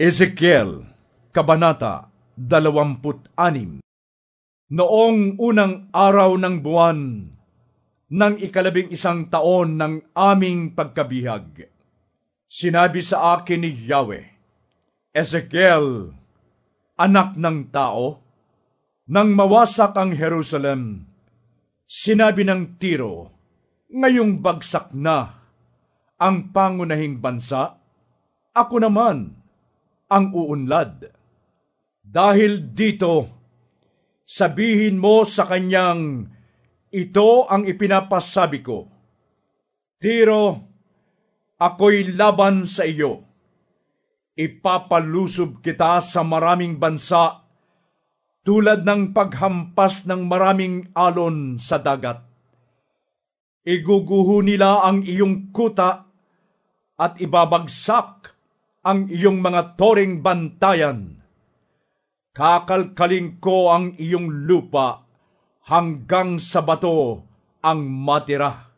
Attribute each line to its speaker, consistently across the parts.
Speaker 1: Ezekiel, Kabanata 26 Noong unang araw ng buwan, ng ikalabing isang taon ng aming pagkabihag, sinabi sa akin ni Yahweh, Ezekiel, anak ng tao, nang mawasak ang Jerusalem, sinabi ng Tiro, ngayong bagsak na ang pangunahing bansa, ako naman, ang uunlad. Dahil dito, sabihin mo sa kanyang, ito ang ipinapasabi ko. Tiro, ako'y laban sa iyo. Ipapalusob kita sa maraming bansa tulad ng paghampas ng maraming alon sa dagat. Iguguho nila ang iyong kuta at ibabagsak ang iyong mga toring bantayan. Kakalkaling ko ang iyong lupa hanggang sa bato ang matira.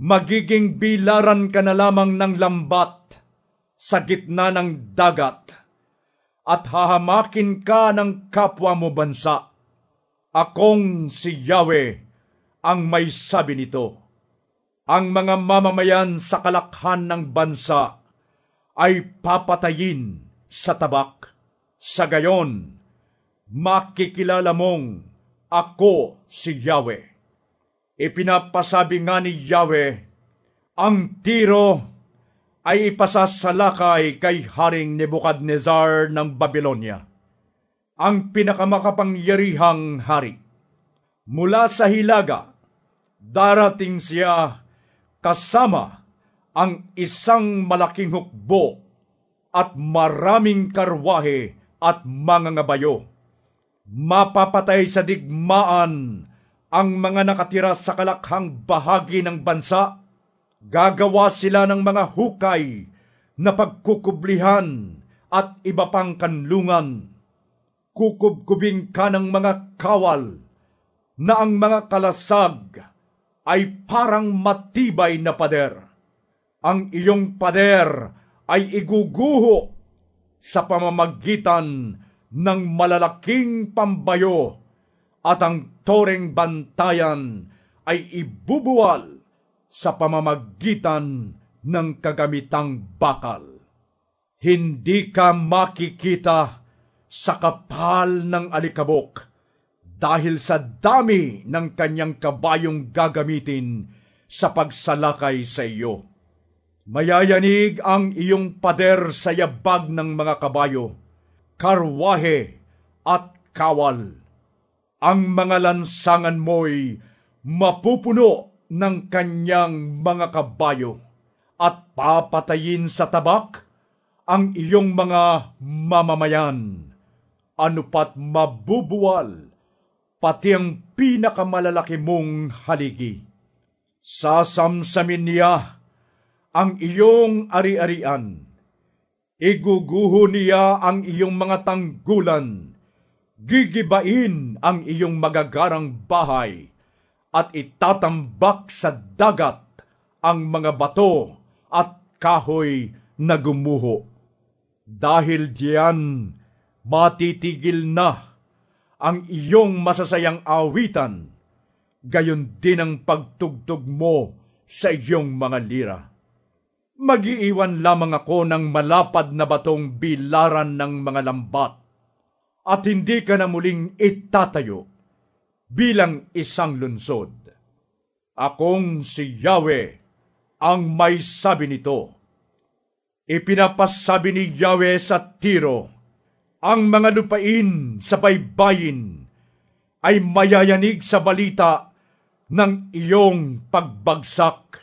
Speaker 1: Magiging bilaran ka na lamang ng lambat sa gitna ng dagat at hahamakin ka ng kapwa mo bansa. Akong si Yahweh ang may sabi nito. Ang mga mamamayan sa kalakhan ng bansa ay papatayin sa tabak. Sa gayon, makikilala mong ako si Yahweh. Ipinapasabi nga ni Yahweh, ang tiro ay ipasasalakay kay Haring Nebukadnezar ng Babylonia, ang pinakamakapangyarihang hari. Mula sa hilaga, darating siya kasama ang isang malaking hukbo at maraming karwahe at mga ngabayo. Mapapatay sa digmaan ang mga nakatira sa kalakhang bahagi ng bansa. Gagawa sila ng mga hukay na pagkukublihan at iba pang kanlungan. Kukubkubing ka ng mga kawal na ang mga kalasag ay parang matibay na pader ang iyong pader ay iguguho sa pamamagitan ng malalaking pambayo at ang toreng bantayan ay ibubuwal sa pamamagitan ng kagamitang bakal. Hindi ka makikita sa kapal ng alikabok dahil sa dami ng kanyang kabayong gagamitin sa pagsalakay sa iyo Mayayanig ang iyong pader sa yabag ng mga kabayo, karwahe at kawal. Ang mga lansangan mo'y mapupuno ng kanyang mga kabayo at papatayin sa tabak ang iyong mga mamamayan. Ano pat mabubuwal, pati ang pinakamalalaki mong haligi. Sasamsamin niya ang iyong ari-arian. Iguguho niya ang iyong mga tanggulan, gigibain ang iyong magagarang bahay, at itatambak sa dagat ang mga bato at kahoy na gumuho. Dahil diyan, matitigil na ang iyong masasayang awitan, gayon din ang pagtugtog mo sa iyong mga lira magiiwan lamang ako ng malapad na batong bilaran ng mga lambat at hindi ka na muling itatayo bilang isang lunsod. Akong si Yahweh ang may sabi nito. Ipinapasabi ni Yahweh sa Tiro, ang mga lupain sa baybayin ay mayayanig sa balita ng iyong pagbagsak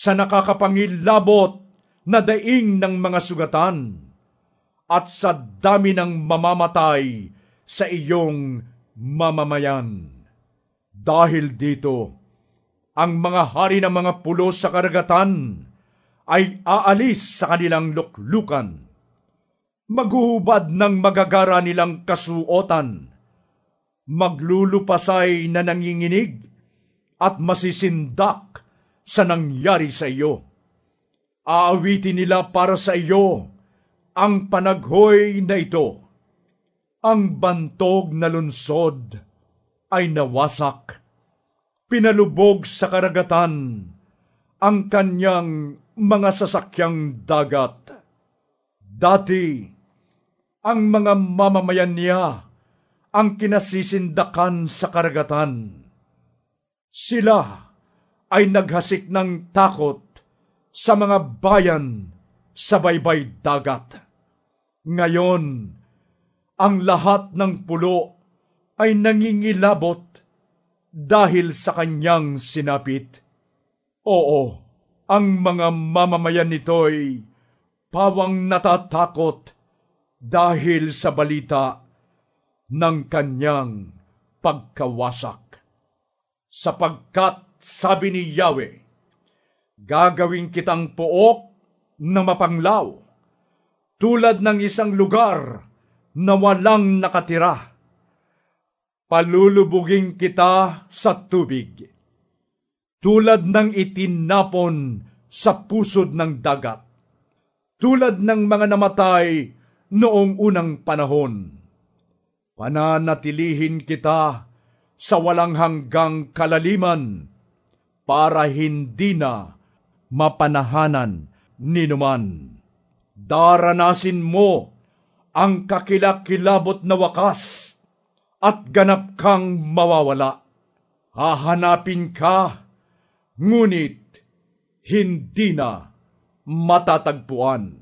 Speaker 1: sa nakakapangilabot na daing ng mga sugatan at sa dami ng mamamatay sa iyong mamamayan. Dahil dito, ang mga hari ng mga pulo sa karagatan ay aalis sa kanilang luklukan. Maghuhubad ng magagara nilang kasuotan, maglulupasay na nanginginig at masisindak sa nangyari sa iyo. Aawitin nila para sa iyo ang panaghoy na ito. Ang bantog na lunsod ay nawasak. Pinalubog sa karagatan ang kanyang mga sasakyang dagat. Dati, ang mga mamamayan niya ang kinasisindakan sa karagatan. Sila ay naghasik ng takot sa mga bayan sa baybay dagat. Ngayon, ang lahat ng pulo ay nangingilabot dahil sa kanyang sinapit. Oo, ang mga mamamayan nito'y pawang natatakot dahil sa balita ng kanyang pagkawasak. Sapagkat sabi ni Yahweh, gagawin kitang pook na mapanglaw, tulad ng isang lugar na walang nakatira. Palulubugin kita sa tubig tulad ng itinapon sa pusod ng dagat, tulad ng mga namatay noong unang panahon. Pananatilihin kita sa walang hanggang kalaliman para hindi na mapanahanan ni numan. Daranasin mo ang kakilakilabot na wakas at ganap kang mawawala. Hahanapin ka ngunit hindi na matatagpuan.